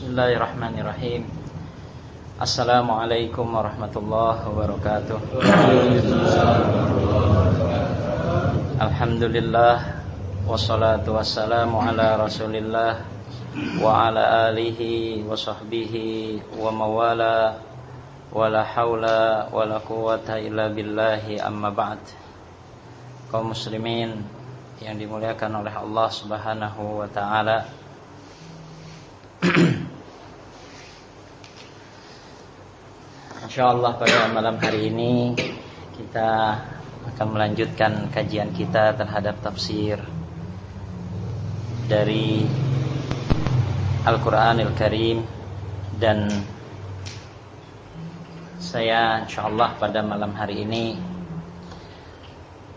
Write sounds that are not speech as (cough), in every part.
Bismillahirrahmanirrahim. Assalamualaikum warahmatullahi wabarakatuh. Alhamdulillah Wassalatu wassalamu ala rasulillah Wa ala alihi wa sahbihi wa mawala Wa la hawla wa la quwata illa billahi amma ba'd. Kaum muslimin yang dimuliakan oleh Allah subhanahu wa ta'ala InsyaAllah pada malam hari ini Kita akan melanjutkan kajian kita terhadap tafsir Dari Al-Quranil Karim Dan Saya insyaAllah pada malam hari ini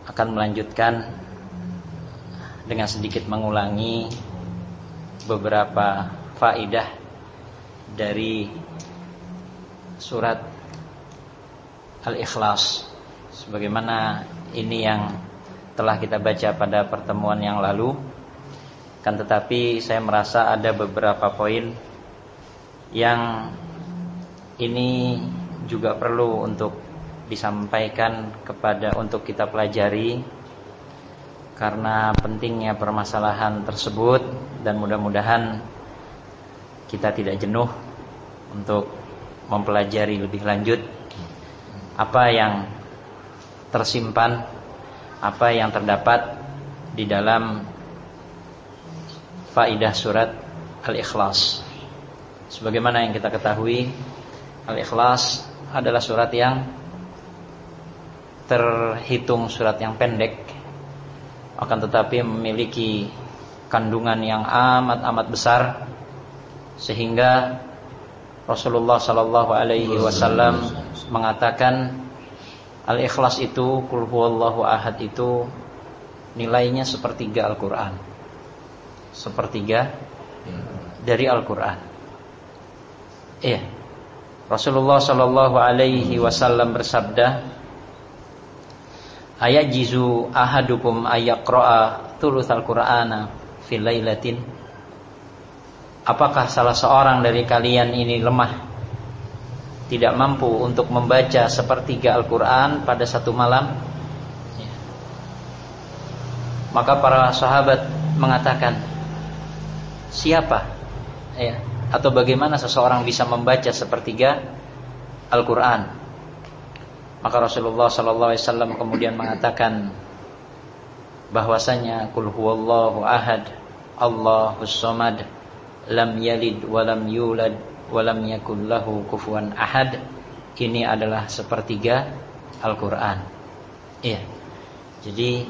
Akan melanjutkan Dengan sedikit mengulangi Beberapa faidah dari surat Al-Ikhlas. Sebagaimana ini yang telah kita baca pada pertemuan yang lalu. Kan tetapi saya merasa ada beberapa poin yang ini juga perlu untuk disampaikan kepada untuk kita pelajari. Karena pentingnya permasalahan tersebut dan mudah-mudahan kita tidak jenuh untuk mempelajari lebih lanjut apa yang tersimpan, apa yang terdapat di dalam faidah surat Al-Ikhlas. Sebagaimana yang kita ketahui, Al-Ikhlas adalah surat yang terhitung surat yang pendek akan tetapi memiliki kandungan yang amat-amat besar sehingga Rasulullah Shallallahu Alaihi Wasallam mengatakan al-ikhlas itu kul huwallahu ahad itu nilainya sepertiga Al-Quran. Sepertiga dari Al-Quran. Iya. Rasulullah Shallallahu Alaihi Wasallam bersabda ayat jizu ahadukum ayakroa tulus Al-Qur'ana fil lailatin Apakah salah seorang dari kalian ini lemah? Tidak mampu untuk membaca sepertiga Al-Quran pada satu malam? Ya. Maka para sahabat mengatakan Siapa? Ya, Atau bagaimana seseorang bisa membaca sepertiga Al-Quran? Maka Rasulullah SAW kemudian mengatakan bahwasanya Kul huwallahu ahad Allahus somad lam yalid walam yulad walam yakul lahu kufuwan ahad ini adalah sepertiga Al-Qur'an. Iya. Jadi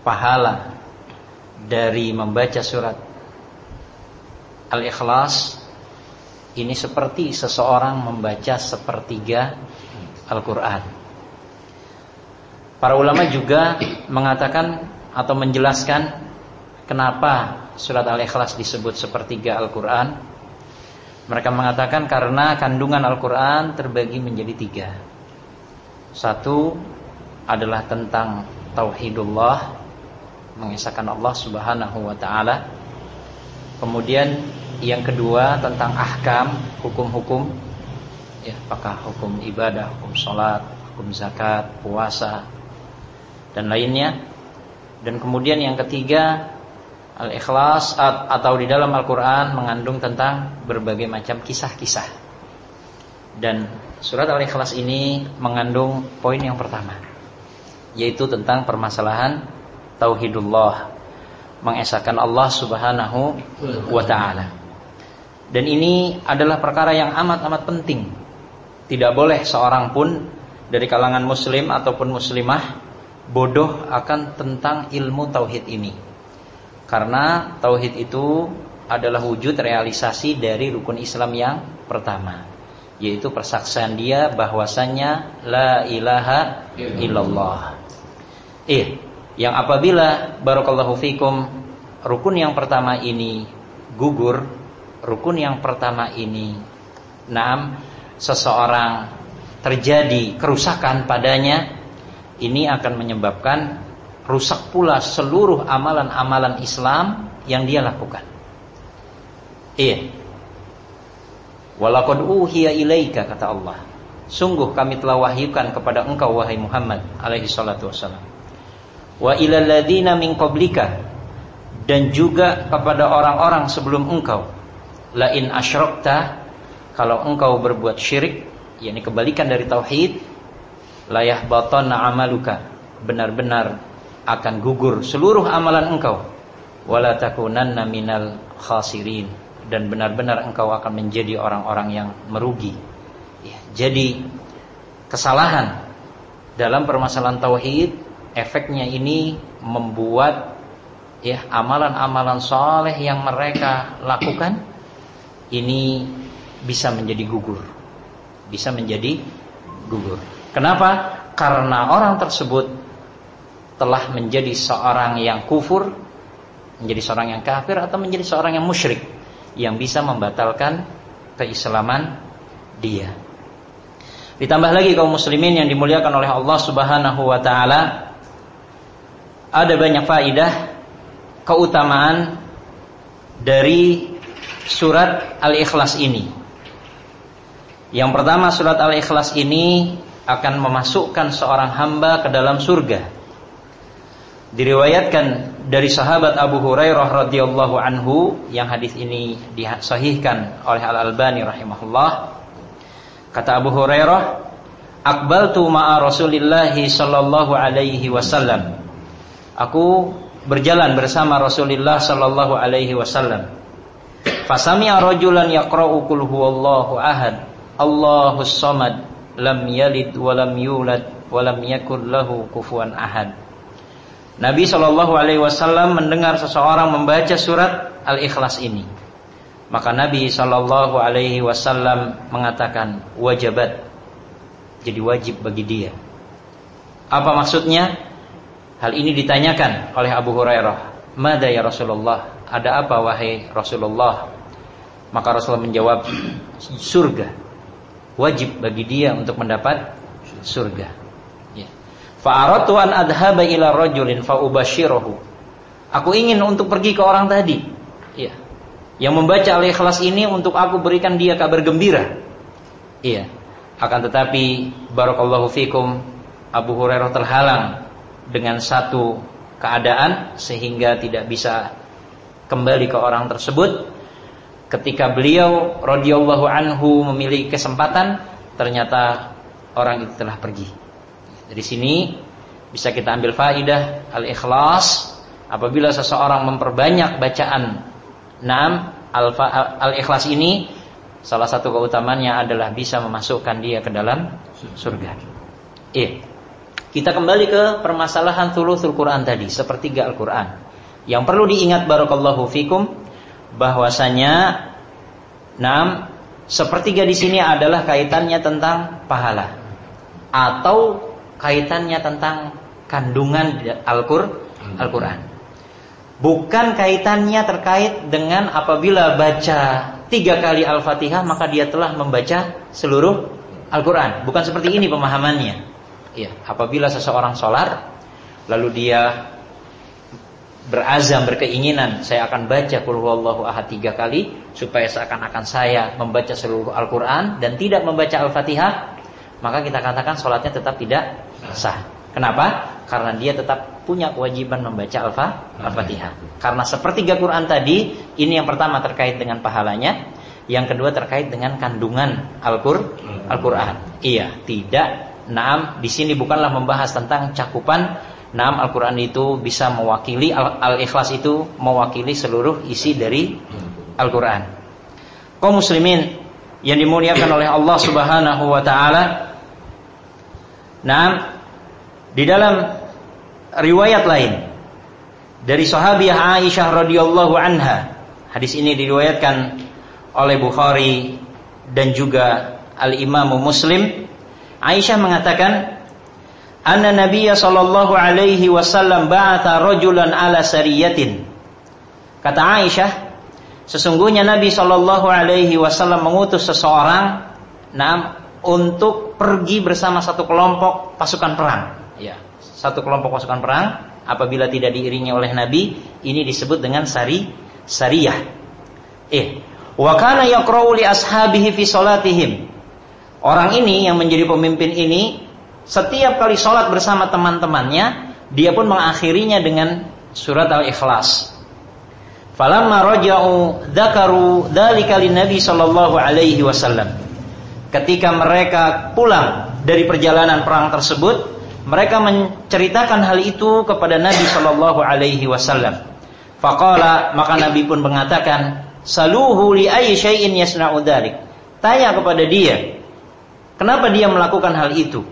pahala dari membaca surat Al-Ikhlas ini seperti seseorang membaca sepertiga Al-Qur'an. Para ulama juga mengatakan atau menjelaskan kenapa surat Al-Ikhlas disebut sepertiga Al-Quran. Mereka mengatakan karena kandungan Al-Quran terbagi menjadi tiga. Satu adalah tentang Tauhidullah Mengisahkan Allah subhanahu wa ta'ala. Kemudian yang kedua tentang ahkam, hukum-hukum. Ya, Apakah hukum ibadah, hukum sholat, hukum zakat, puasa Dan lainnya. Dan kemudian yang ketiga Al-Ikhlas atau di dalam Al-Quran mengandung tentang berbagai macam kisah-kisah. Dan surat Al-Ikhlas ini mengandung poin yang pertama Yaitu tentang permasalahan Tauhidullah Mengesahkan Allah subhanahu wa ta'ala. Dan ini adalah perkara yang amat-amat penting. Tidak boleh seorang pun dari kalangan muslim ataupun muslimah Bodoh akan tentang ilmu tauhid ini karena tauhid itu adalah wujud realisasi dari rukun Islam yang pertama yaitu persaksian dia bahwasannya la ilaha illallah. Eh, yang apabila barakallahu fikum rukun yang pertama ini gugur, rukun yang pertama ini enam seseorang terjadi kerusakan padanya ini akan menyebabkan rusak pula seluruh amalan-amalan Islam yang dia lakukan. Iya. Walaqad uhiya ilaika kata Allah. Sungguh kami telah wahyukan kepada engkau wahai Muhammad alaihi salatu wasalam. Wa ilal ladzina min qablika dan juga kepada orang-orang sebelum engkau. La in asyrakta kalau engkau berbuat syirik, yakni kebalikan dari tauhid, layah batana amaluka. Benar-benar akan gugur seluruh amalan engkau. Wala takunanna minal khasirin dan benar-benar engkau akan menjadi orang-orang yang merugi. Ya, jadi kesalahan dalam permasalahan tauhid efeknya ini membuat ya amalan-amalan soleh yang mereka lakukan ini bisa menjadi gugur, bisa menjadi gugur. Kenapa? Karena orang tersebut telah menjadi seorang yang kufur, menjadi seorang yang kafir atau menjadi seorang yang musyrik yang bisa membatalkan keislaman dia. Ditambah lagi kaum muslimin yang dimuliakan oleh Allah Subhanahu wa taala ada banyak faidah keutamaan dari surat Al-Ikhlas ini. Yang pertama surat Al-Ikhlas ini akan memasukkan seorang hamba ke dalam surga. Diriwayatkan dari sahabat Abu Hurairah radhiyallahu anhu yang hadis ini disahihkan oleh Al Albani rahimahullah. Kata Abu Hurairah, "Aqbaltu ma'a Rasulillah sallallahu alaihi wasallam." Aku berjalan bersama Rasulullah sallallahu alaihi wasallam. Fasami'a rajulan yaqra'u qul huwallahu ahad, Allahus samad, lam yalid wa lam yulad wa lam yakul lahu kufuwan ahad. Nabi Shallallahu Alaihi Wasallam mendengar seseorang membaca surat Al-Ikhlas ini. Maka Nabi Shallallahu Alaihi Wasallam mengatakan wajibat, jadi wajib bagi dia. Apa maksudnya? Hal ini ditanyakan oleh Abu Hurairah. Mada ya Rasulullah? Ada apa wahai Rasulullah? Maka Rasulullah menjawab, surga. Wajib bagi dia untuk mendapat surga. Fa'aratu an adhaba ila rajulin fa'ubashirahu. Aku ingin untuk pergi ke orang tadi. Iya. Yang membaca al-ikhlas ini untuk aku berikan dia kabar gembira. Iya. Akan tetapi barakallahu fikum Abu Hurairah terhalang dengan satu keadaan sehingga tidak bisa kembali ke orang tersebut. Ketika beliau radhiyallahu anhu memiliki kesempatan, ternyata orang itu telah pergi. Dari sini bisa kita ambil faidah al-ikhlas apabila seseorang memperbanyak bacaan Naam al-ikhlas ini salah satu keutamannya adalah bisa memasukkan dia ke dalam surga. Iya. Kita kembali ke permasalahan thuluthul Quran tadi, sepertiga Al-Quran. Yang perlu diingat barakallahu fikum bahwasanya Naam sepertiga di sini adalah kaitannya tentang pahala atau kaitannya tentang kandungan Al-Qur'an. Al Bukan kaitannya terkait dengan apabila baca tiga kali Al-Fatihah maka dia telah membaca seluruh Al-Quran. Bukan seperti ini pemahamannya. Ya, apabila seseorang sholat lalu dia berazam berkeinginan saya akan baca Qul ahad tiga kali supaya seakan-akan saya membaca seluruh Al-Quran dan tidak membaca Al-Fatihah maka kita katakan sholatnya tetap tidak sah. Kenapa? Karena dia tetap punya kewajiban membaca Al-Fatihah. Karena sepertiga Quran tadi, ini yang pertama terkait dengan pahalanya, yang kedua terkait dengan kandungan Al-Qur'an. Al iya, tidak. Naam, di sini bukanlah membahas tentang cakupan Naam Al-Quran itu bisa mewakili Al-Ikhlas itu mewakili seluruh isi dari Al-Quran. Kaum muslimin yang dimuliakan oleh Allah Subhanahu wa taala, Nah, di dalam riwayat lain dari sahabiah Aisyah radhiyallahu anha, hadis ini diriwayatkan oleh Bukhari dan juga Al-Imam Muslim. Aisyah mengatakan, "Anna Nabiya sallallahu alaihi wasallam ba'atha rajulan ala sariyatin." Kata Aisyah, sesungguhnya Nabi sallallahu alaihi wasallam mengutus seseorang nah, untuk pergi bersama satu kelompok pasukan perang. Ya, satu kelompok pasukan perang apabila tidak diiringi oleh Nabi, ini disebut dengan sari sariyah. Eh, Wa kana yaqra'u li ashabihi fi salatihim. Orang ini yang menjadi pemimpin ini setiap kali sholat bersama teman-temannya, dia pun mengakhirinya dengan surat Al-Ikhlas. Falamma raja'u dzakaru dzalika Nabi sallallahu alaihi wasallam. Ketika mereka pulang dari perjalanan perang tersebut, mereka menceritakan hal itu kepada Nabi sallallahu alaihi wasallam. Faqala maka Nabi pun mengatakan, "Saluhu li ayyi syai'in yasna'u dzalik." Tanya kepada dia, kenapa dia melakukan hal itu?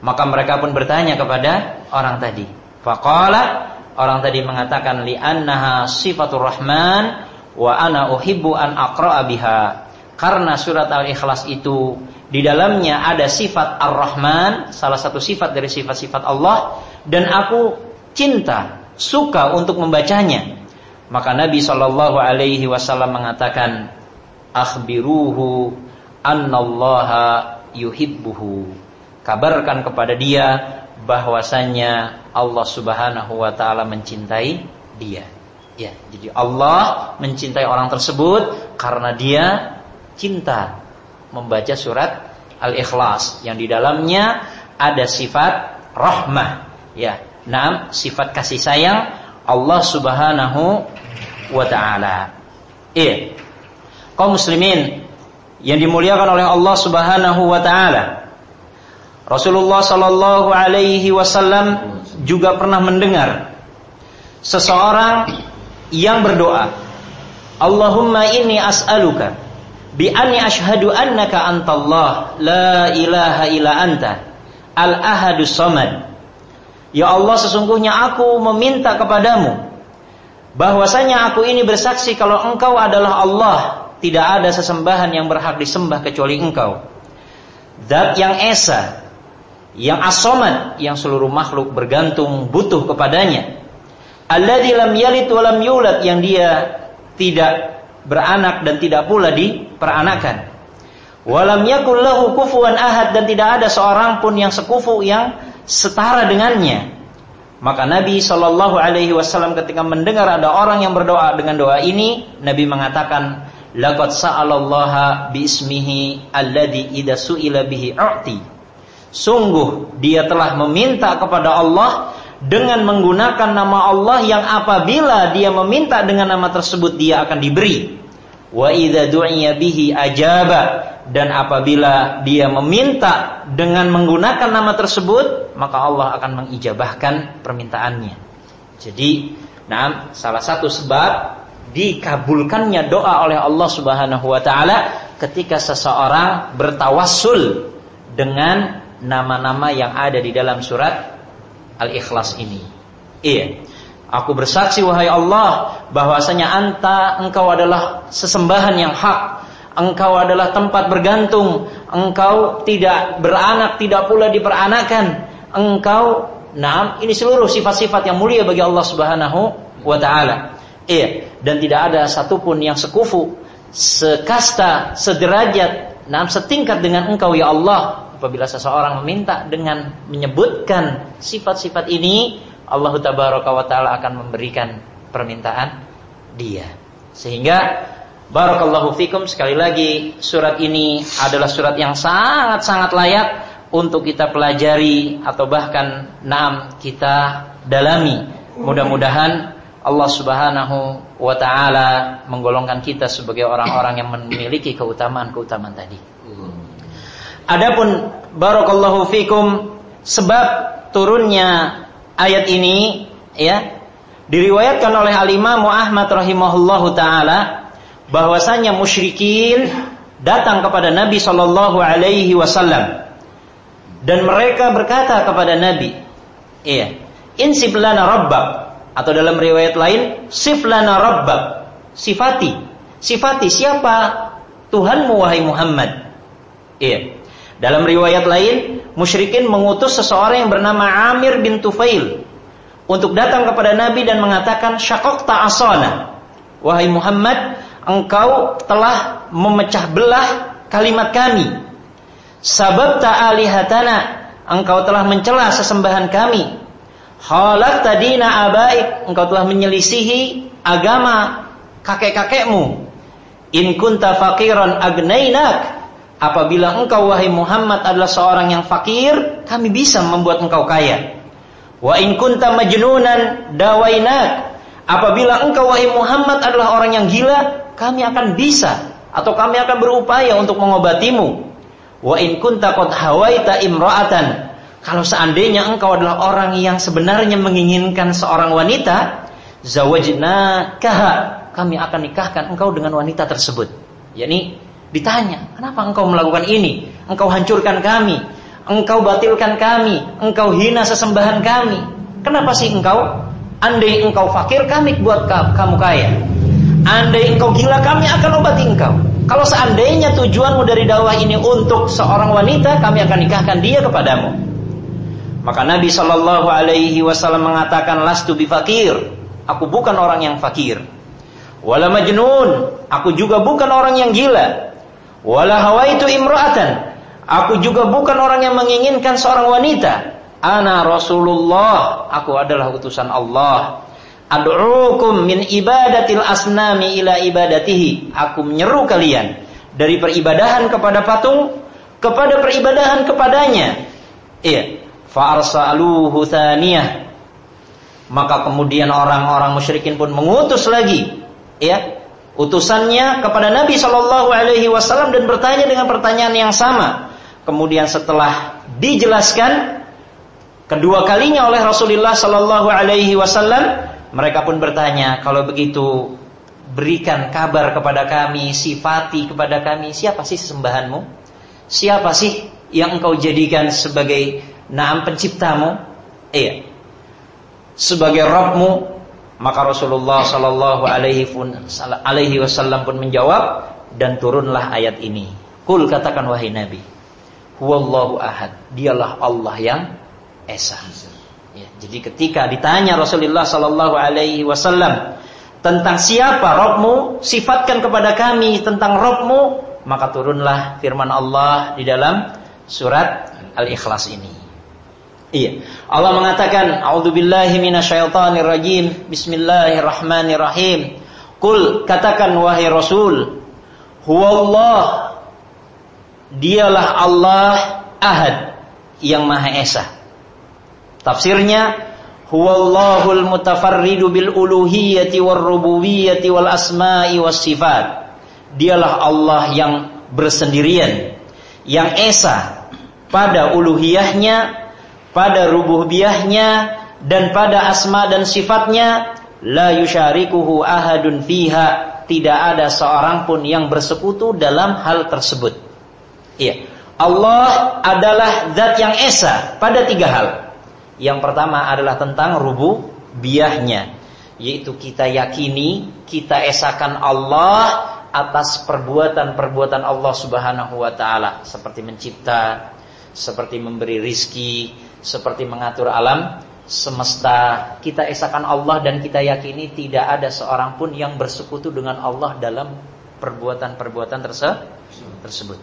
Maka mereka pun bertanya kepada orang tadi. Faqala orang tadi mengatakan li annaha rahman wa ana uhibbu an aqra'a biha. Karena surat Al-Ikhlas itu di dalamnya ada sifat Ar-Rahman, salah satu sifat dari sifat-sifat Allah dan aku cinta, suka untuk membacanya. Maka Nabi Shallallahu alaihi wasallam mengatakan, "Akhbiruhu annallaha yuhibbuhu." kabarkan kepada dia bahwasanya Allah Subhanahu wa taala mencintai dia. Ya, jadi Allah mencintai orang tersebut karena dia cinta membaca surat Al-Ikhlas yang di dalamnya ada sifat rahmah. Ya, enam sifat kasih sayang Allah Subhanahu wa taala. Iya. Kaum muslimin yang dimuliakan oleh Allah Subhanahu wa taala. Rasulullah Shallallahu Alaihi Wasallam juga pernah mendengar seseorang yang berdoa, Allahumma inni as'aluka bi anni ashhadu annaka antallah la ilaha illa anta al ahadus samad. Ya Allah sesungguhnya aku meminta kepadamu bahwasanya aku ini bersaksi kalau engkau adalah Allah, tidak ada sesembahan yang berhak disembah kecuali engkau. Zat yang esa, yang asoman yang seluruh makhluk bergantung butuh kepadanya alladzi lam yalid wa lam yulad yang dia tidak beranak dan tidak pula diperanakan walam yakul lahu kufuwan ahad dan tidak ada seorang pun yang sekufu yang setara dengannya maka Nabi Shallallahu Alaihi Wasallam ketika mendengar ada orang yang berdoa dengan doa ini, Nabi mengatakan, "Laqad sa'alallaha bismihi alladhi idza su'ila bihi u'ti." Sungguh dia telah meminta kepada Allah dengan menggunakan nama Allah yang apabila dia meminta dengan nama tersebut dia akan diberi. Wa idza du'iya bihi ajaba dan apabila dia meminta dengan menggunakan nama tersebut maka Allah akan mengijabahkan permintaannya. Jadi, nah salah satu sebab dikabulkannya doa oleh Allah Subhanahu wa taala ketika seseorang bertawassul dengan nama-nama yang ada di dalam surat Al-Ikhlas ini. Iya. Aku bersaksi wahai Allah bahwasanya anta engkau adalah sesembahan yang hak. Engkau adalah tempat bergantung. Engkau tidak beranak, tidak pula diperanakan. Engkau, nah, ini seluruh sifat-sifat yang mulia bagi Allah Subhanahu wa taala. Iya, dan tidak ada satupun yang sekufu, sekasta, sederajat, nah, setingkat dengan engkau ya Allah apabila seseorang meminta dengan menyebutkan sifat-sifat ini, Allah tabaraka wa taala akan memberikan permintaan dia. Sehingga barakallahu fikum sekali lagi surat ini adalah surat yang sangat-sangat layak untuk kita pelajari atau bahkan naam kita dalami. Mudah-mudahan Allah Subhanahu wa taala menggolongkan kita sebagai orang-orang yang memiliki keutamaan-keutamaan tadi. Adapun barakallahu fikum sebab turunnya ayat ini ya diriwayatkan oleh Al-Imam Ahmad rahimahullahu taala bahwasanya musyrikin datang kepada Nabi sallallahu alaihi wasallam. Dan mereka berkata kepada Nabi iya insib lana rabbak atau dalam riwayat lain sif lana rabbak sifati. Sifati siapa? Tuhanmu wahai Muhammad. Iya dalam riwayat lain, musyrikin mengutus seseorang yang bernama Amir bin Tufail untuk datang kepada Nabi dan mengatakan syakok ta'asana. Wahai Muhammad, engkau telah memecah belah kalimat kami. Sabab ta'alihatana, engkau telah mencela sesembahan kami. Halak tadina abaik, engkau telah menyelisihi agama kakek-kakekmu. In kunta faqiran agnainak. Apabila engkau wahai Muhammad adalah seorang yang fakir, kami bisa membuat engkau kaya. Wa in kunta majnunan dawainak. Apabila engkau wahai Muhammad adalah orang yang gila, kami akan bisa atau kami akan berupaya untuk mengobatimu. Wa in kunta qad hawaita imra'atan. Kalau seandainya engkau adalah orang yang sebenarnya menginginkan seorang wanita, zawajnakaha. Kami akan nikahkan engkau dengan wanita tersebut. Yani ditanya, "Kenapa engkau melakukan ini? Engkau hancurkan kami, engkau batilkan kami, engkau hina sesembahan kami. Kenapa sih engkau? Andai engkau fakir, kami buat kamu kaya. Andai engkau gila, kami akan obati engkau. Kalau seandainya tujuanmu dari dakwah ini untuk seorang wanita, kami akan nikahkan dia kepadamu. Maka Nabi Shallallahu Alaihi Wasallam mengatakan, lastu bifakir. Aku bukan orang yang fakir. Wala majnun. Aku juga bukan orang yang gila. Wala hawaitu imra'atan. Aku juga bukan orang yang menginginkan seorang wanita. Ana Rasulullah. Aku adalah utusan Allah. Ad'ukum min ibadatil asnami ila ibadatihi. Aku menyeru kalian dari peribadahan kepada patung kepada peribadahan kepadanya. Iya. Fa'arsaluhu thaniyah. Maka kemudian orang-orang musyrikin pun mengutus lagi, ya, utusannya kepada Nabi Shallallahu Alaihi Wasallam dan bertanya dengan pertanyaan yang sama. Kemudian setelah dijelaskan kedua kalinya oleh Rasulullah Shallallahu Alaihi Wasallam, mereka pun bertanya, kalau begitu berikan kabar kepada kami, sifati kepada kami, siapa sih sembahanmu? Siapa sih yang engkau jadikan sebagai naam penciptamu? Iya. Sebagai Rabbmu, maka Rasulullah Shallallahu Alaihi Wasallam pun menjawab dan turunlah ayat ini. Kul katakan wahai Nabi, Huwallahu ahad. Dialah Allah yang esa. Ya, jadi ketika ditanya Rasulullah Sallallahu Alaihi Wasallam tentang siapa Robmu, sifatkan kepada kami tentang Robmu, maka turunlah firman Allah di dalam surat Al-Ikhlas ini. Iya. Allah mengatakan, "A'udzubillahi minasyaitonir rajim. Bismillahirrahmanirrahim." Kul katakan wahai Rasul, Huwallah Dialah Allah Ahad yang Maha Esa. Tafsirnya huwallahul mutafarridu bil uluhiyyati war rububiyyati wal asma'i was sifat. Dialah Allah yang bersendirian, yang esa pada uluhiyahnya, pada rububiyahnya dan pada asma dan sifatnya la yusyarikuhu ahadun fiha tidak ada seorang pun yang bersekutu dalam hal tersebut. Iya. Allah adalah zat yang esa pada tiga hal. Yang pertama adalah tentang rububiyahnya, yaitu kita yakini, kita esakan Allah atas perbuatan-perbuatan Allah Subhanahu wa taala seperti mencipta, seperti memberi rizki, seperti mengatur alam semesta. Kita esakan Allah dan kita yakini tidak ada seorang pun yang bersekutu dengan Allah dalam perbuatan-perbuatan tersebut.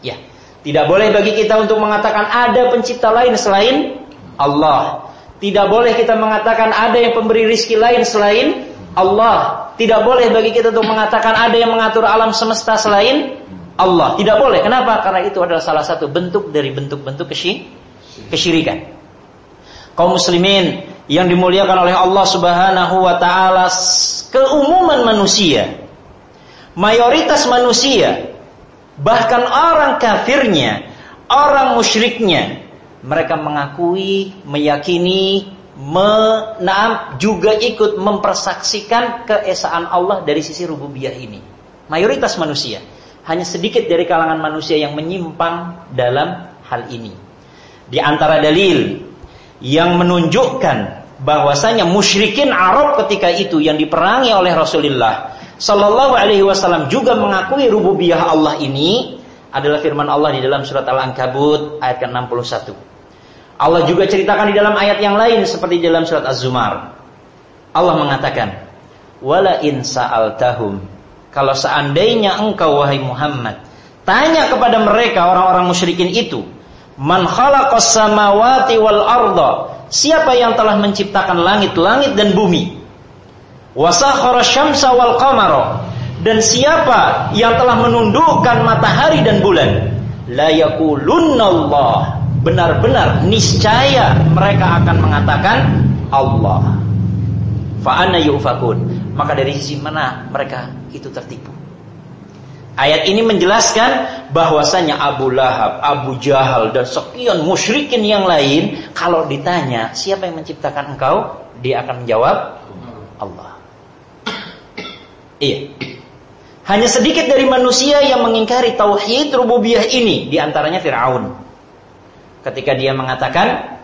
Ya, tidak boleh bagi kita untuk mengatakan ada pencipta lain selain Allah. Tidak boleh kita mengatakan ada yang pemberi rizki lain selain Allah. Tidak boleh bagi kita untuk mengatakan ada yang mengatur alam semesta selain Allah. Tidak boleh. Kenapa? Karena itu adalah salah satu bentuk dari bentuk-bentuk kesyirikan. Kaum muslimin yang dimuliakan oleh Allah Subhanahu wa taala keumuman manusia. Mayoritas manusia bahkan orang kafirnya, orang musyriknya mereka mengakui, meyakini, menaam juga ikut mempersaksikan keesaan Allah dari sisi rububiyah ini. Mayoritas manusia, hanya sedikit dari kalangan manusia yang menyimpang dalam hal ini. Di antara dalil yang menunjukkan bahwasanya musyrikin Arab ketika itu yang diperangi oleh Rasulullah Sallallahu Alaihi Wasallam juga mengakui rububiyah Allah ini adalah firman Allah di dalam surat Al-Ankabut ayat ke-61. Allah juga ceritakan di dalam ayat yang lain seperti di dalam surat Az-Zumar. Allah mengatakan, "Wala in sa'altahum" Kalau seandainya engkau wahai Muhammad tanya kepada mereka orang-orang musyrikin itu, "Man khalaqas samawati wal arda?" Siapa yang telah menciptakan langit-langit dan bumi? Wasakhara syamsa wal qamara Dan siapa yang telah menundukkan matahari dan bulan? La. Benar-benar niscaya mereka akan mengatakan Allah. Fa'ana yufakun. Maka dari sisi mana mereka itu tertipu? Ayat ini menjelaskan bahwasanya Abu Lahab, Abu Jahal dan sekian musyrikin yang lain kalau ditanya siapa yang menciptakan engkau, dia akan menjawab Allah. Iya. Hanya sedikit dari manusia yang mengingkari tauhid rububiyah ini, di antaranya Firaun. Ketika dia mengatakan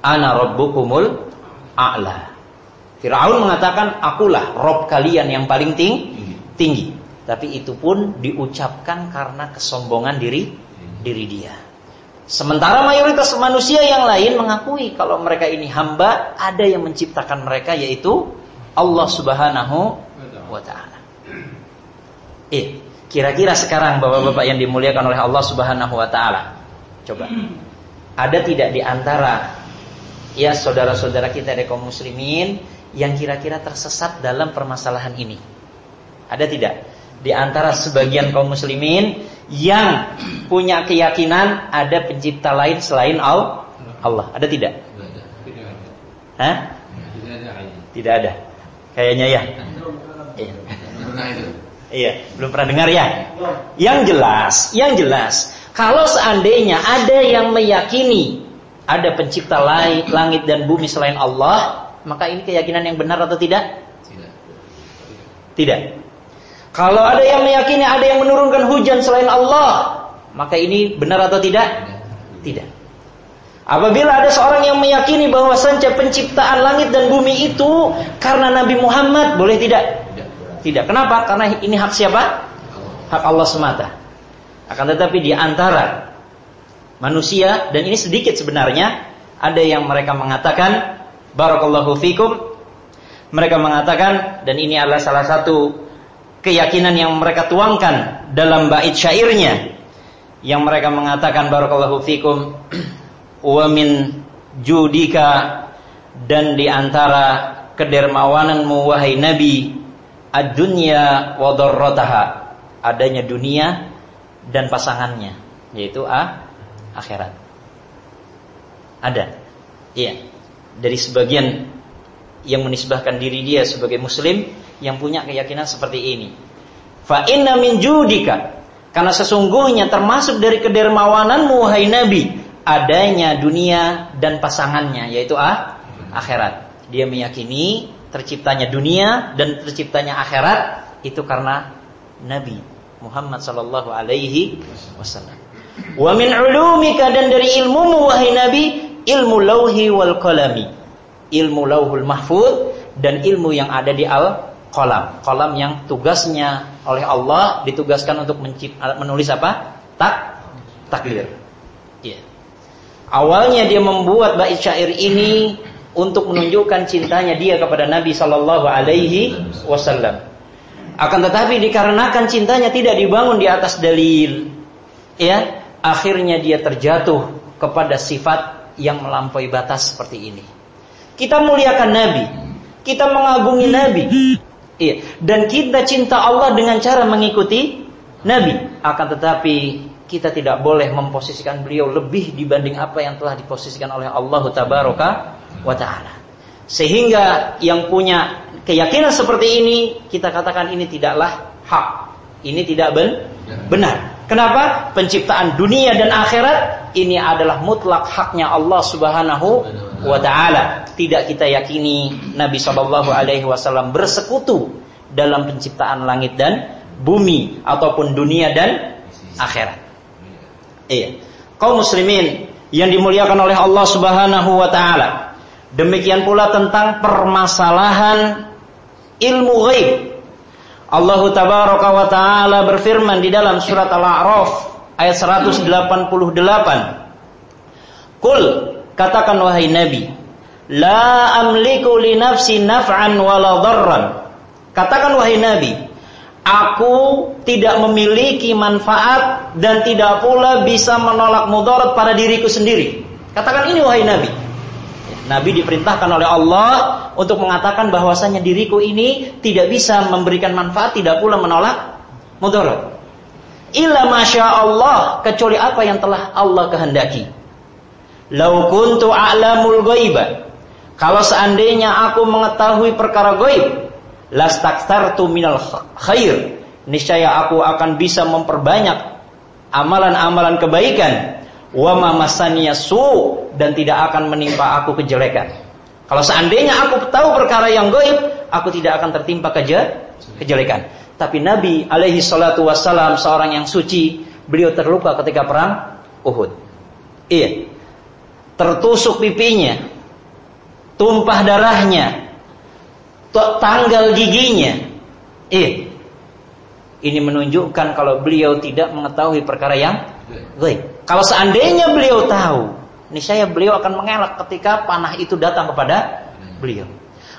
ana rabbukumul a'la. Firaun mengatakan akulah rob kalian yang paling tinggi. tinggi. Tapi itu pun diucapkan karena kesombongan diri diri dia. Sementara mayoritas manusia yang lain mengakui kalau mereka ini hamba, ada yang menciptakan mereka yaitu Allah Subhanahu wa taala. Eh, kira-kira sekarang Bapak-bapak yang dimuliakan oleh Allah Subhanahu wa taala. Coba. Ada tidak di antara ya saudara-saudara kita dari kaum muslimin yang kira-kira tersesat dalam permasalahan ini? Ada tidak? Di antara sebagian kaum muslimin yang punya keyakinan ada pencipta lain selain Allah. Ada tidak? Hah? Tidak ada. Kayaknya ya. Iya. iya, belum pernah dengar ya. Yang jelas, yang jelas, kalau seandainya ada yang meyakini ada pencipta lain langit dan bumi selain Allah, maka ini keyakinan yang benar atau tidak? Tidak. Tidak. Kalau ada yang meyakini ada yang menurunkan hujan selain Allah, maka ini benar atau tidak? Tidak. Apabila ada seorang yang meyakini bahwa saja penciptaan langit dan bumi itu karena Nabi Muhammad, boleh tidak? Tidak. Kenapa? Karena ini hak siapa? Hak Allah semata. Akan tetapi di antara manusia dan ini sedikit sebenarnya ada yang mereka mengatakan barakallahu fikum mereka mengatakan dan ini adalah salah satu keyakinan yang mereka tuangkan dalam bait syairnya yang mereka mengatakan barakallahu fikum (clears throat) wa min judika dan di antara kedermawananmu wahai nabi ad-dunya wa darrataha adanya dunia dan pasangannya yaitu a akhirat. Ada? Iya. Dari sebagian yang menisbahkan diri dia sebagai muslim yang punya keyakinan seperti ini. Fa inna min judika karena sesungguhnya termasuk dari kedermawananmu wahai Nabi adanya dunia dan pasangannya yaitu ah, akhirat. Dia meyakini terciptanya dunia dan terciptanya akhirat itu karena Nabi Muhammad sallallahu alaihi wasallam. Wa min ulumika dan dari ilmumu wahai Nabi ilmu lauhi wal qalami. Ilmu lauhul mahfud dan ilmu yang ada di al kolam, kolam yang tugasnya oleh Allah ditugaskan untuk menulis apa? Tak takdir. Ya. Awalnya dia membuat bait syair ini untuk menunjukkan cintanya dia kepada Nabi Shallallahu Alaihi Wasallam. Akan tetapi dikarenakan cintanya tidak dibangun di atas dalil, ya, akhirnya dia terjatuh kepada sifat yang melampaui batas seperti ini. Kita muliakan Nabi, kita mengagungi Nabi, Iya. Dan kita cinta Allah dengan cara mengikuti Nabi. Akan tetapi kita tidak boleh memposisikan beliau lebih dibanding apa yang telah diposisikan oleh Allah Tabaraka wa Ta'ala. Sehingga yang punya keyakinan seperti ini, kita katakan ini tidaklah hak. Ini tidak ben benar. Kenapa? Penciptaan dunia dan akhirat ini adalah mutlak haknya Allah Subhanahu wa taala. Tidak kita yakini Nabi Shallallahu alaihi wasallam bersekutu dalam penciptaan langit dan bumi ataupun dunia dan akhirat. Iya. Kaum muslimin yang dimuliakan oleh Allah Subhanahu wa taala. Demikian pula tentang permasalahan ilmu ghaib. Allah tabaraka wa taala berfirman di dalam surat Al-A'raf ayat 188. Kul Katakan wahai Nabi, la amliku li nafsi naf'an wala dharran. Katakan wahai Nabi, aku tidak memiliki manfaat dan tidak pula bisa menolak mudarat pada diriku sendiri. Katakan ini wahai Nabi. Nabi diperintahkan oleh Allah untuk mengatakan bahwasanya diriku ini tidak bisa memberikan manfaat, tidak pula menolak mudarat. Illa masya Allah kecuali apa yang telah Allah kehendaki. Lau kuntu a'lamul ghaiba. Kalau seandainya aku mengetahui perkara gaib, lastaksartu minal khair. Niscaya aku akan bisa memperbanyak amalan-amalan kebaikan wa masaniya su dan tidak akan menimpa aku kejelekan. Kalau seandainya aku tahu perkara yang gaib, aku tidak akan tertimpa keje kejelekan. Tapi Nabi alaihi salatu wassalam seorang yang suci, beliau terluka ketika perang Uhud. Iya. Tertusuk pipinya, tumpah darahnya, tanggal giginya. Iya. Ini menunjukkan kalau beliau tidak mengetahui perkara yang gaib. Kalau seandainya beliau tahu, saya beliau akan mengelak ketika panah itu datang kepada beliau.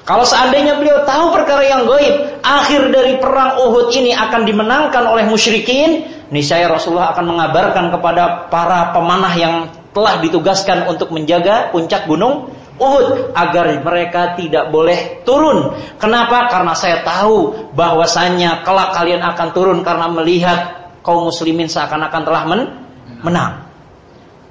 Kalau seandainya beliau tahu perkara yang gaib, akhir dari perang Uhud ini akan dimenangkan oleh musyrikin, saya Rasulullah akan mengabarkan kepada para pemanah yang telah ditugaskan untuk menjaga puncak gunung Uhud agar mereka tidak boleh turun. Kenapa? Karena saya tahu bahwasannya kelak kalian akan turun karena melihat kaum muslimin seakan-akan telah men menang.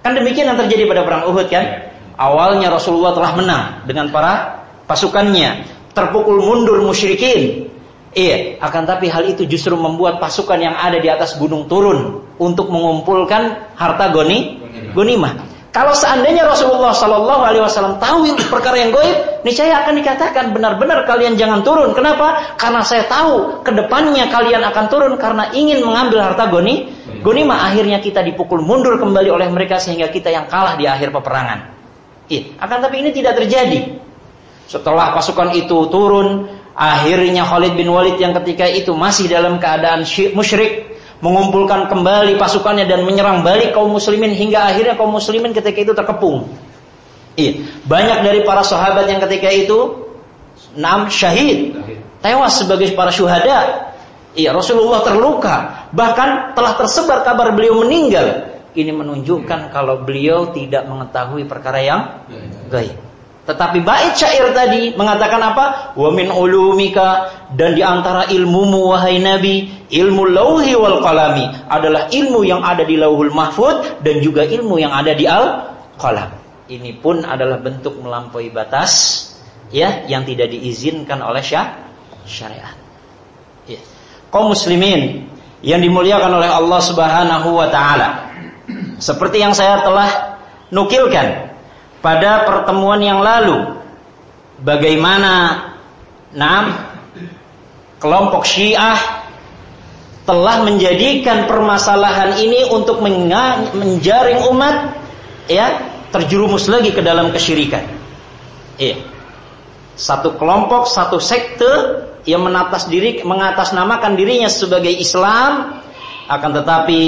Kan demikian yang terjadi pada perang Uhud kan? Awalnya Rasulullah telah menang dengan para pasukannya, terpukul mundur musyrikin. Iya, akan tapi hal itu justru membuat pasukan yang ada di atas gunung turun untuk mengumpulkan harta goni, gonimah. Kalau seandainya Rasulullah Shallallahu Alaihi Wasallam tahu perkara yang goib, niscaya akan dikatakan benar-benar kalian jangan turun. Kenapa? Karena saya tahu ke depannya kalian akan turun karena ingin mengambil harta goni. Goni mah akhirnya kita dipukul mundur kembali oleh mereka sehingga kita yang kalah di akhir peperangan. Iya, akan tapi ini tidak terjadi. Setelah pasukan itu turun, akhirnya Khalid bin Walid yang ketika itu masih dalam keadaan musyrik, mengumpulkan kembali pasukannya dan menyerang balik kaum muslimin hingga akhirnya kaum muslimin ketika itu terkepung. Iya, banyak dari para sahabat yang ketika itu enam syahid, tewas sebagai para syuhada. Iya, Rasulullah terluka, bahkan telah tersebar kabar beliau meninggal. Ini menunjukkan kalau beliau tidak mengetahui perkara yang gaib. Tetapi bait syair tadi mengatakan apa? Wa min ulumika dan di antara ilmumu wahai Nabi, ilmu lauhi wal qalami adalah ilmu yang ada di Lauhul Mahfud dan juga ilmu yang ada di Al Qalam. Ini pun adalah bentuk melampaui batas ya yang tidak diizinkan oleh syariat. Ya. Kaum muslimin yang dimuliakan oleh Allah Subhanahu wa taala. Seperti yang saya telah nukilkan pada pertemuan yang lalu bagaimana enam kelompok Syiah telah menjadikan permasalahan ini untuk menjaring umat ya terjerumus lagi ke dalam kesyirikan. Iya. Satu kelompok, satu sekte yang menatas diri mengatasnamakan dirinya sebagai Islam akan tetapi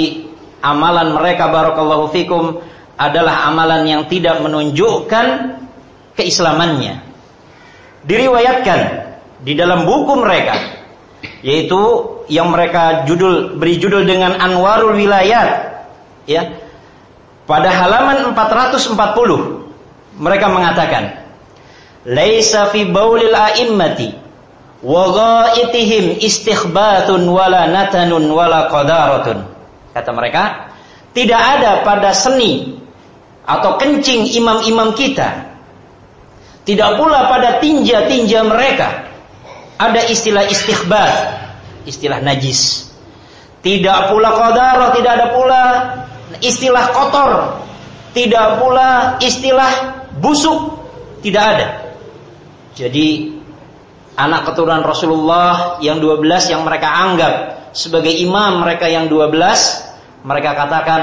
amalan mereka barakallahu fikum adalah amalan yang tidak menunjukkan keislamannya. Diriwayatkan di dalam buku mereka yaitu yang mereka judul beri judul dengan Anwarul Wilayat ya. Pada halaman 440 mereka mengatakan laisa fi baulil a'immati wa ghaitihim istikhbatun wala natanun kata mereka tidak ada pada seni atau kencing imam-imam kita. Tidak pula pada tinja-tinja mereka ada istilah istighbar, istilah najis. Tidak pula qadarah, tidak ada pula istilah kotor. Tidak pula istilah busuk, tidak ada. Jadi anak keturunan Rasulullah yang 12 yang mereka anggap sebagai imam mereka yang 12 mereka katakan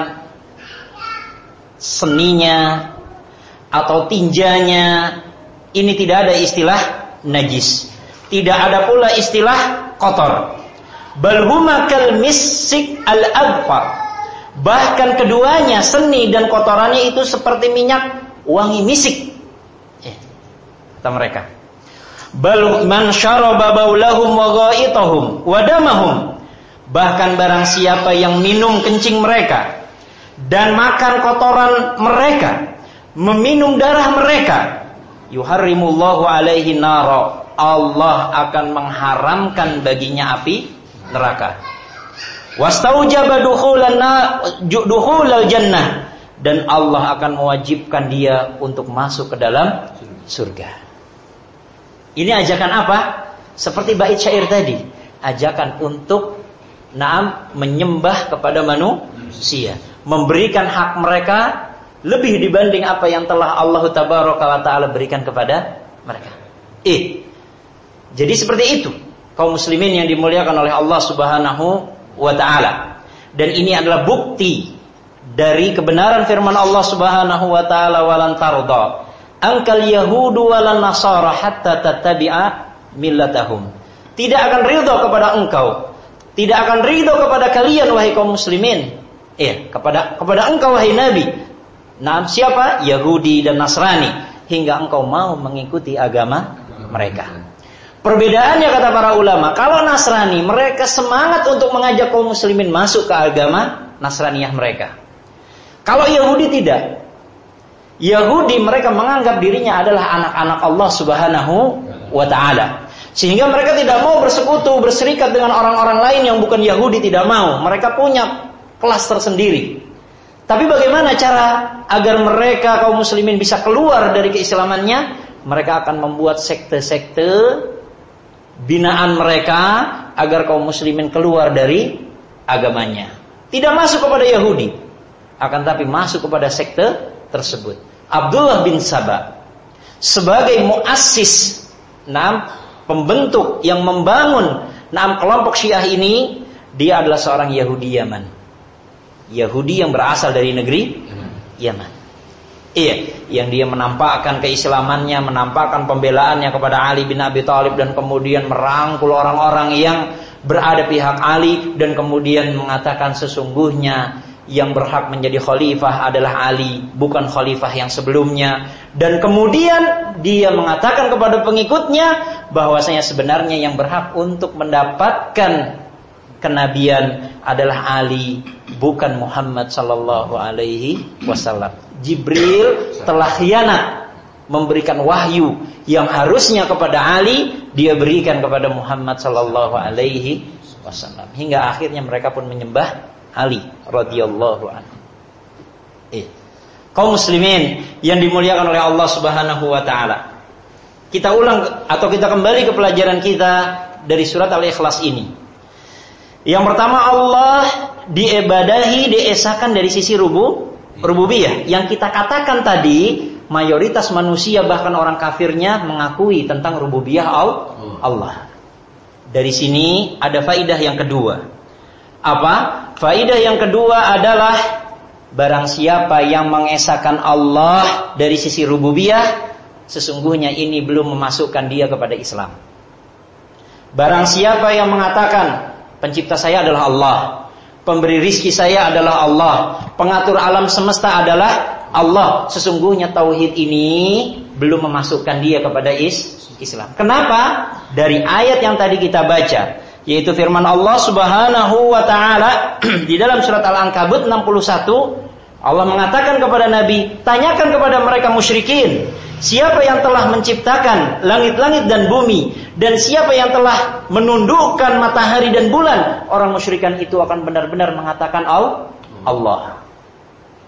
seninya atau tinjanya ini tidak ada istilah najis. Tidak ada pula istilah kotor. Balhuma kal misik al adfar. Bahkan keduanya seni dan kotorannya itu seperti minyak wangi misik. Eh, kata mereka. Bal man syaraba baulahum wa ghaitahum wa damahum. Bahkan barang siapa yang minum kencing mereka dan makan kotoran mereka, meminum darah mereka, yuharrimullahu alaihi naro. Allah akan mengharamkan baginya api neraka. Wastaujaba dukhulal jannah dan Allah akan mewajibkan dia untuk masuk ke dalam surga. Ini ajakan apa? Seperti bait syair tadi, ajakan untuk naam menyembah kepada manusia, memberikan hak mereka lebih dibanding apa yang telah Allah tabaraka wa taala berikan kepada mereka. Eh. Jadi seperti itu kaum muslimin yang dimuliakan oleh Allah Subhanahu wa taala. Dan ini adalah bukti dari kebenaran firman Allah Subhanahu wa taala walan tarda angkal yahudu walan nasara hatta tattabi'a millatahum. Tidak akan ridho kepada engkau, tidak akan ridho kepada kalian wahai kaum muslimin. Iya, kepada kepada engkau wahai nabi. Nah, siapa? Yahudi dan Nasrani hingga engkau mau mengikuti agama mereka. Perbedaannya kata para ulama, kalau Nasrani mereka semangat untuk mengajak kaum muslimin masuk ke agama Nasraniyah mereka. Kalau Yahudi tidak. Yahudi mereka menganggap dirinya adalah anak-anak Allah Subhanahu wa taala. Sehingga mereka tidak mau bersekutu, berserikat dengan orang-orang lain yang bukan Yahudi tidak mau. Mereka punya kelas tersendiri. Tapi bagaimana cara agar mereka kaum muslimin bisa keluar dari keislamannya? Mereka akan membuat sekte-sekte binaan mereka agar kaum muslimin keluar dari agamanya. Tidak masuk kepada Yahudi, akan tapi masuk kepada sekte tersebut. Abdullah bin Sabah sebagai muassis enam pembentuk yang membangun enam kelompok Syiah ini, dia adalah seorang Yahudi Yaman. Yahudi yang berasal dari negeri Yaman. Iya, yang dia menampakkan keislamannya, menampakkan pembelaannya kepada Ali bin Abi Thalib dan kemudian merangkul orang-orang yang berada pihak Ali dan kemudian mengatakan sesungguhnya yang berhak menjadi khalifah adalah Ali, bukan khalifah yang sebelumnya. Dan kemudian dia mengatakan kepada pengikutnya bahwasanya sebenarnya yang berhak untuk mendapatkan kenabian adalah Ali, bukan Muhammad sallallahu alaihi wasallam. Jibril telah khianat memberikan wahyu yang harusnya kepada Ali dia berikan kepada Muhammad sallallahu alaihi wasallam hingga akhirnya mereka pun menyembah Ali radhiyallahu anhu. Eh. Kaum muslimin yang dimuliakan oleh Allah Subhanahu wa taala. Kita ulang atau kita kembali ke pelajaran kita dari surat Al-Ikhlas ini. Yang pertama Allah diibadahi, diesakan dari sisi rubu rububiyah. Yang kita katakan tadi, mayoritas manusia bahkan orang kafirnya mengakui tentang rububiyah Allah. Dari sini ada faidah yang kedua. Apa? Faidah yang kedua adalah barang siapa yang mengesahkan Allah dari sisi rububiyah, sesungguhnya ini belum memasukkan dia kepada Islam. Barang siapa yang mengatakan pencipta saya adalah Allah, Pemberi rizki saya adalah Allah. Pengatur alam semesta adalah Allah. Sesungguhnya tauhid ini belum memasukkan dia kepada is Islam. Kenapa? Dari ayat yang tadi kita baca, yaitu firman Allah Subhanahu wa taala (clears throat) di dalam surat Al-Ankabut 61 Allah mengatakan kepada Nabi, tanyakan kepada mereka musyrikin, siapa yang telah menciptakan langit-langit dan bumi dan siapa yang telah menundukkan matahari dan bulan? Orang musyrikan itu akan benar-benar mengatakan Allah.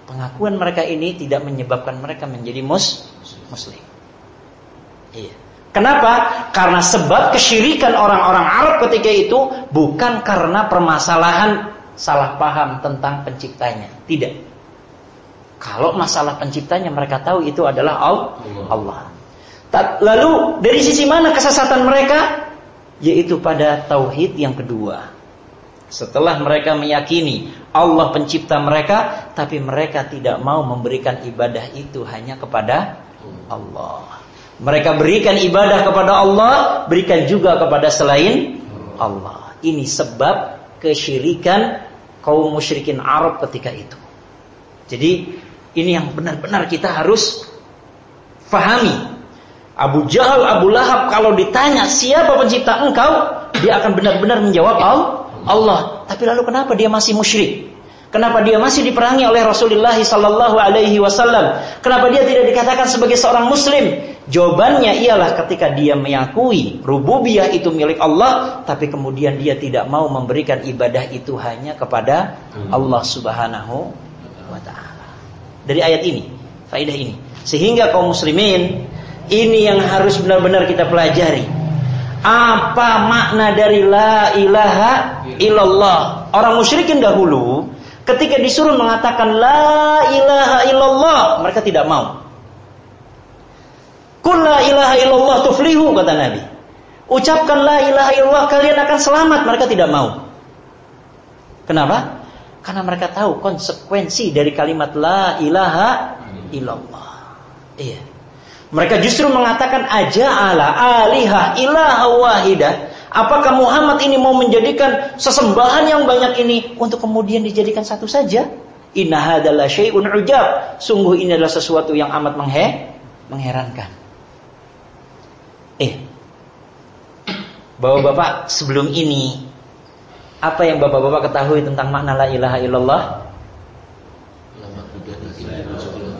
Pengakuan mereka ini tidak menyebabkan mereka menjadi mus muslim. Iya. Kenapa? Karena sebab kesyirikan orang-orang Arab ketika itu bukan karena permasalahan salah paham tentang penciptanya. Tidak. Kalau masalah penciptanya mereka tahu itu adalah Allah. Lalu dari sisi mana kesesatan mereka? Yaitu pada tauhid yang kedua. Setelah mereka meyakini Allah pencipta mereka, tapi mereka tidak mau memberikan ibadah itu hanya kepada Allah. Mereka berikan ibadah kepada Allah, berikan juga kepada selain Allah. Ini sebab kesyirikan kaum musyrikin Arab ketika itu. Jadi ini yang benar-benar kita harus fahami. Abu Jahal, Abu Lahab kalau ditanya siapa pencipta engkau, dia akan benar-benar menjawab Allah. Tapi lalu kenapa dia masih musyrik? Kenapa dia masih diperangi oleh Rasulullah sallallahu alaihi wasallam? Kenapa dia tidak dikatakan sebagai seorang muslim? Jawabannya ialah ketika dia mengakui rububiyah itu milik Allah, tapi kemudian dia tidak mau memberikan ibadah itu hanya kepada Allah Subhanahu wa taala. Dari ayat ini, faedah ini. Sehingga kaum muslimin ini yang harus benar-benar kita pelajari. Apa makna dari la ilaha illallah? Orang musyrikin dahulu Ketika disuruh mengatakan la ilaha illallah, mereka tidak mau. Qul la ilaha illallah tuflihu kata Nabi. Ucapkan la ilaha illallah kalian akan selamat, mereka tidak mau. Kenapa? Karena mereka tahu konsekuensi dari kalimat la ilaha illallah. Iya. Mereka justru mengatakan aja ala alihah ilaha wahidah Apakah Muhammad ini mau menjadikan sesembahan yang banyak ini untuk kemudian dijadikan satu saja? Inna hadalah syai'un ujab. Sungguh ini adalah sesuatu yang amat menghe mengherankan. Eh, Bapak-bapak sebelum ini apa yang bapak-bapak ketahui tentang makna la ilaha illallah?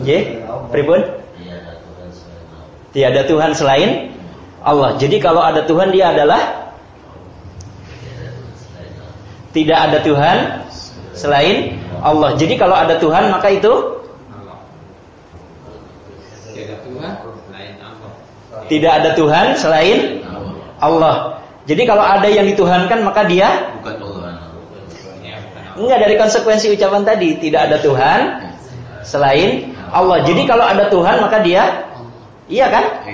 Ye, pribun? Tiada Tuhan selain Allah. Jadi kalau ada Tuhan dia adalah tidak ada Tuhan selain Allah. Jadi kalau ada Tuhan maka itu tidak ada Tuhan selain Allah. Jadi kalau ada yang dituhankan maka dia Enggak dari konsekuensi ucapan tadi tidak ada Tuhan selain Allah. Jadi kalau ada Tuhan maka dia iya kan?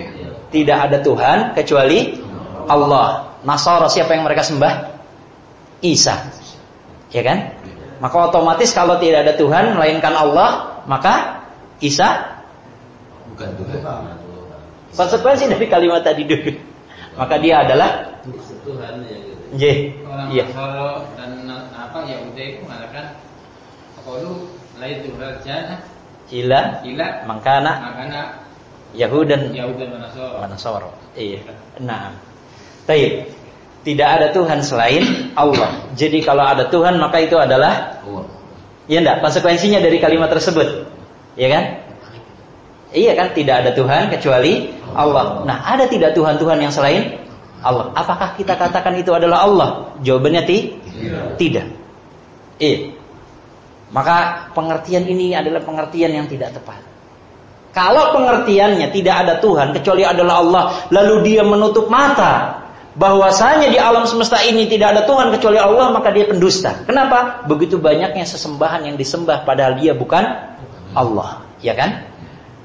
Tidak ada Tuhan kecuali Allah. Nasara siapa yang mereka sembah? Isa. Ya kan? Maka otomatis kalau tidak ada Tuhan melainkan Allah, maka Isa bukan Tuhan. Konsekuensi dari kalimat tadi dulu. Maka dia adalah Tuhan ya gitu. Orang iya. dan apa Yahudi itu mengatakan qalu lain Tuhan jannah ila ila mangkana mangkana Yahudan Yahudan Manasoro. Iya. Nah. Baik. Tidak ada Tuhan selain Allah. Jadi kalau ada Tuhan maka itu adalah Allah. Ya enggak? Konsekuensinya dari kalimat tersebut. Ya kan? Iya kan? Tidak ada Tuhan kecuali Allah. Nah, ada tidak Tuhan-Tuhan yang selain Allah? Apakah kita katakan itu adalah Allah? Jawabannya ti? Tidak. Iya. Maka pengertian ini adalah pengertian yang tidak tepat. Kalau pengertiannya tidak ada Tuhan kecuali adalah Allah, lalu dia menutup mata bahwasanya di alam semesta ini tidak ada Tuhan kecuali Allah maka dia pendusta. Kenapa? Begitu banyaknya sesembahan yang disembah padahal dia bukan Allah, ya kan?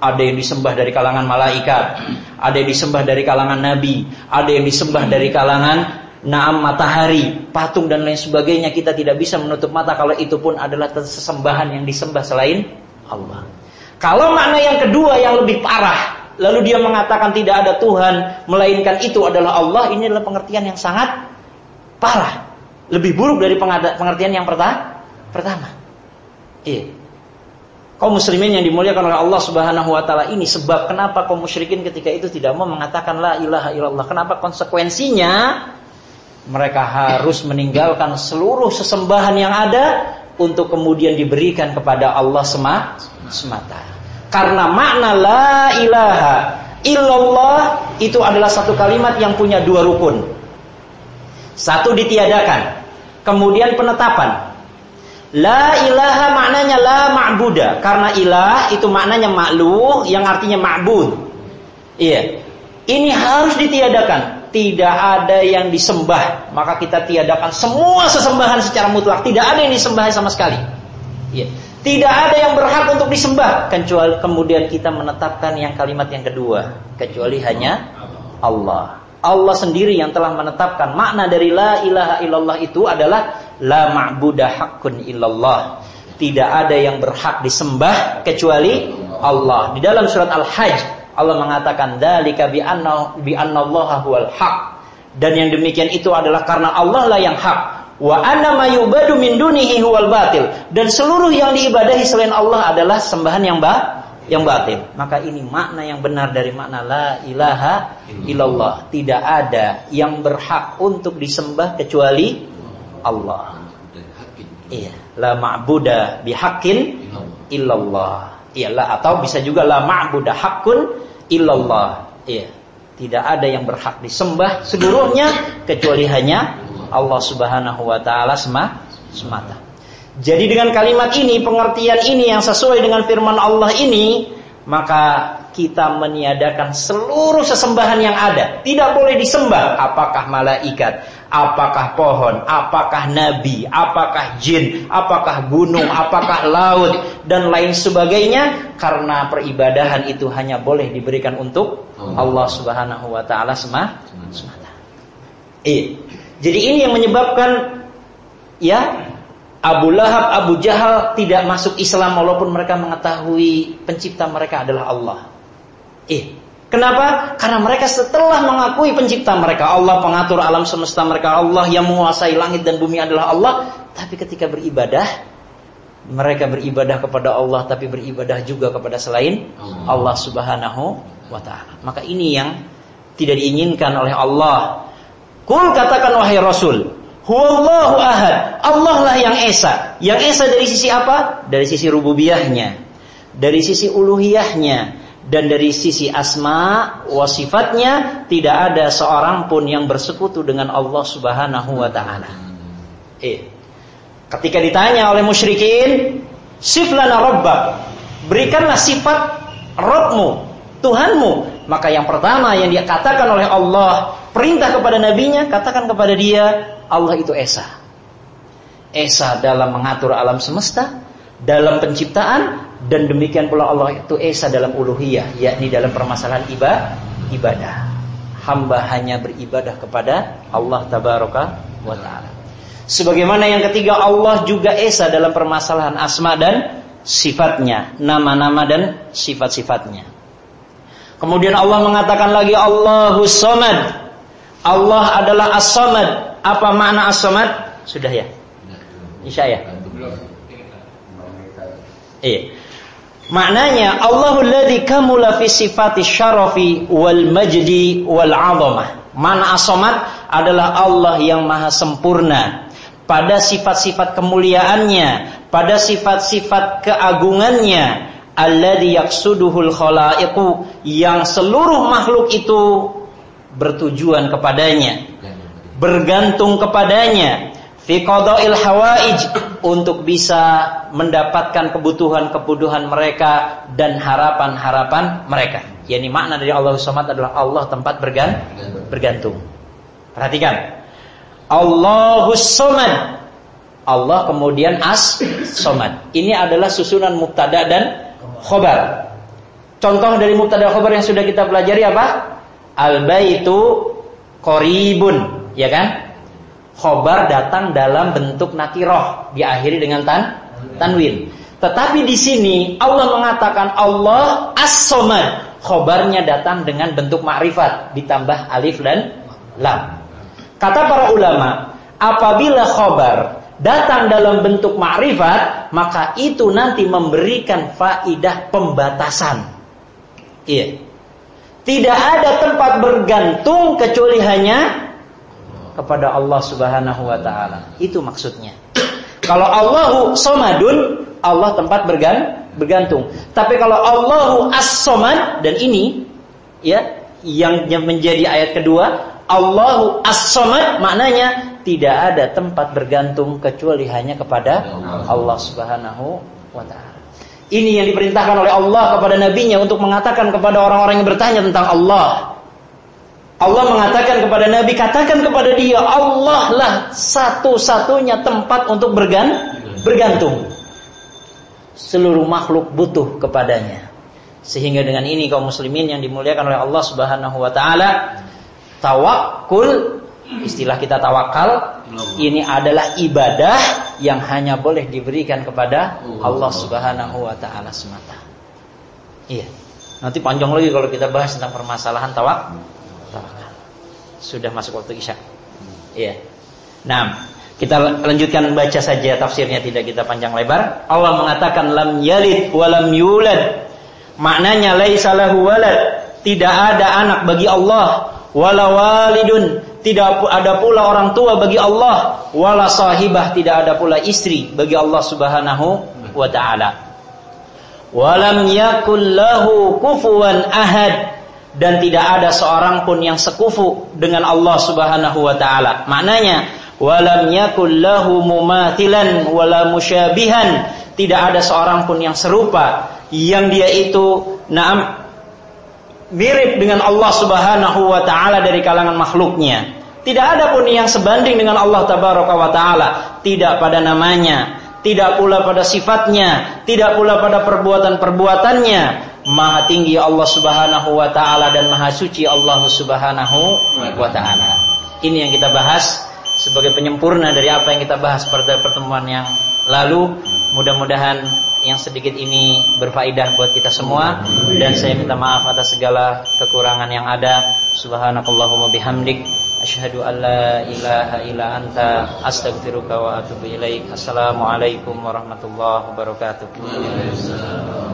Ada yang disembah dari kalangan malaikat, ada yang disembah dari kalangan nabi, ada yang disembah dari kalangan naam matahari, patung dan lain sebagainya. Kita tidak bisa menutup mata kalau itu pun adalah sesembahan yang disembah selain Allah. Kalau makna yang kedua yang lebih parah, lalu dia mengatakan tidak ada Tuhan, melainkan itu adalah Allah, ini adalah pengertian yang sangat parah. Lebih buruk dari pengertian yang pertama. Pertama. Iya. Kaum muslimin yang dimuliakan oleh Allah Subhanahu wa taala ini sebab kenapa kaum musyrikin ketika itu tidak mau mengatakan la ilaha illallah. Kenapa konsekuensinya mereka harus meninggalkan seluruh sesembahan yang ada untuk kemudian diberikan kepada Allah semata. Karena makna la ilaha illallah itu adalah satu kalimat yang punya dua rukun. Satu ditiadakan, kemudian penetapan. La ilaha maknanya la ma'buda karena ilah itu maknanya makhluk yang artinya ma'bud. Iya. Ini harus ditiadakan. Tidak ada yang disembah, maka kita tiadakan semua sesembahan secara mutlak. Tidak ada yang disembah sama sekali. Iya. Tidak ada yang berhak untuk disembah kecuali kemudian kita menetapkan yang kalimat yang kedua, kecuali hanya Allah. Allah sendiri yang telah menetapkan makna dari la ilaha illallah itu adalah la ma'budah haqqun illallah. Tidak ada yang berhak disembah kecuali Allah. Di dalam surat Al-Hajj Allah mengatakan dalika bi anna bi huwal haq. Dan yang demikian itu adalah karena Allah lah yang hak Wa anna mayubadu min dunihi huwal batil. Dan seluruh yang diibadahi selain Allah adalah sembahan yang ba yang batil. Maka ini makna yang benar dari makna la ilaha illallah. Tidak ada yang berhak untuk disembah kecuali Allah. Iya. la ma'buda bihaqqin illallah. Iyalah atau bisa juga la ma'buda haqqun illallah. Iya. Tidak ada yang berhak disembah seluruhnya kecuali hanya Allah Subhanahu wa taala semata. Jadi dengan kalimat ini, pengertian ini yang sesuai dengan firman Allah ini, maka kita meniadakan seluruh sesembahan yang ada. Tidak boleh disembah. Apakah malaikat, apakah pohon, apakah nabi, apakah jin, apakah gunung, apakah laut? Dan lain sebagainya. Karena peribadahan itu hanya boleh diberikan untuk Allah. Subhanahu wa taala semata. Eh, jadi ini yang menyebabkan ya Abu Lahab, Abu Jahal tidak masuk Islam walaupun mereka mengetahui pencipta mereka adalah Allah. Eh, kenapa? Karena mereka setelah mengakui pencipta mereka, Allah pengatur alam semesta mereka, Allah yang menguasai langit dan bumi adalah Allah, tapi ketika beribadah, mereka beribadah kepada Allah tapi beribadah juga kepada selain Allah Subhanahu wa taala. Maka ini yang tidak diinginkan oleh Allah. Kul katakan wahai Rasul, Huwallahu ahad. Allah lah yang esa. Yang esa dari sisi apa? Dari sisi rububiyahnya. Dari sisi uluhiyahnya. Dan dari sisi asma wa sifatnya. Tidak ada seorang pun yang bersekutu dengan Allah subhanahu wa ta'ala. Eh. Ketika ditanya oleh musyrikin. Siflana rabbak. Berikanlah sifat Rabbmu. Tuhanmu. Maka yang pertama yang dia katakan oleh Allah. Perintah kepada nabinya. Katakan kepada dia Allah itu Esa. Esa dalam mengatur alam semesta, dalam penciptaan, dan demikian pula Allah itu Esa dalam uluhiyah, yakni dalam permasalahan ibadah. Hamba hanya beribadah kepada Allah Tabaraka wa Ta'ala. Sebagaimana yang ketiga Allah juga Esa dalam permasalahan asma dan sifatnya, nama-nama dan sifat-sifatnya. Kemudian Allah mengatakan lagi Allahu Samad. Allah adalah As-Samad, apa makna as-samad? Sudah ya? Insya ya? Iya. Maknanya Allahul ladzi kamula fi sifati syarafi wal majdi wal 'azamah. Mana as-samad adalah Allah yang maha sempurna pada sifat-sifat kemuliaannya, pada sifat-sifat keagungannya, alladzi yaqsuduhul khalaiqu yang seluruh makhluk itu bertujuan kepadanya bergantung kepadanya fi qada'il hawaij untuk bisa mendapatkan kebutuhan-kebutuhan mereka dan harapan-harapan mereka. Yani makna dari Allah Samad adalah Allah tempat bergan bergantung. Perhatikan. Allahus Samad. Allah kemudian As Samad. Ini adalah susunan mubtada dan khobar. Contoh dari mubtada khobar yang sudah kita pelajari apa? Al baitu qaribun ya kan? Khobar datang dalam bentuk nakiroh, diakhiri dengan tan tanwin. Tetapi di sini Allah mengatakan Allah as-somad. Khobarnya datang dengan bentuk ma'rifat ditambah alif dan lam. Kata para ulama, apabila khobar datang dalam bentuk ma'rifat, maka itu nanti memberikan faidah pembatasan. Iya. Tidak ada tempat bergantung kecuali hanya kepada Allah Subhanahu wa taala. Itu maksudnya. Kalau Allahu somadun, Allah tempat bergan, bergantung. Tapi kalau Allahu as-somad dan ini ya yang menjadi ayat kedua, Allahu as-somad maknanya tidak ada tempat bergantung kecuali hanya kepada Allah Subhanahu wa taala. Ini yang diperintahkan oleh Allah kepada nabinya untuk mengatakan kepada orang-orang yang bertanya tentang Allah. Allah mengatakan kepada Nabi, katakan kepada dia, Allah lah satu-satunya tempat untuk bergan, bergantung. Seluruh makhluk butuh kepadanya. Sehingga dengan ini kaum muslimin yang dimuliakan oleh Allah Subhanahu wa taala, tawakul istilah kita tawakal ini adalah ibadah yang hanya boleh diberikan kepada Allah Subhanahu wa taala semata. Iya. Nanti panjang lagi kalau kita bahas tentang permasalahan tawak sudah masuk waktu Isya. Iya. Nah, kita lanjutkan baca saja tafsirnya tidak kita panjang lebar. Allah mengatakan lam yalid wa lam yulad. Maknanya laisa lahu walad. Tidak ada anak bagi Allah. Wala walidun. Tidak ada pula orang tua bagi Allah, wala sahibah tidak ada pula istri bagi Allah Subhanahu wa taala. Walam yakul lahu kufuwan ahad dan tidak ada seorang pun yang sekufu dengan Allah Subhanahu wa taala. Maknanya walam yakul lahu mumathilan wala musyabihan, tidak ada seorang pun yang serupa yang dia itu na'am mirip dengan Allah Subhanahu wa taala dari kalangan makhluknya. Tidak ada pun yang sebanding dengan Allah tabaraka wa taala, tidak pada namanya, tidak pula pada sifatnya, tidak pula pada perbuatan-perbuatannya. Maha tinggi Allah Subhanahu wa taala dan maha suci Allah Subhanahu wa taala. Ini yang kita bahas sebagai penyempurna dari apa yang kita bahas pada pertemuan yang lalu. Mudah-mudahan yang sedikit ini berfaedah buat kita semua dan saya minta maaf atas segala kekurangan yang ada. Subhanakallahumma bihamdik asyhadu an la ilaha illa anta astaghfiruka wa atubu ilaik. Assalamualaikum warahmatullahi wabarakatuh.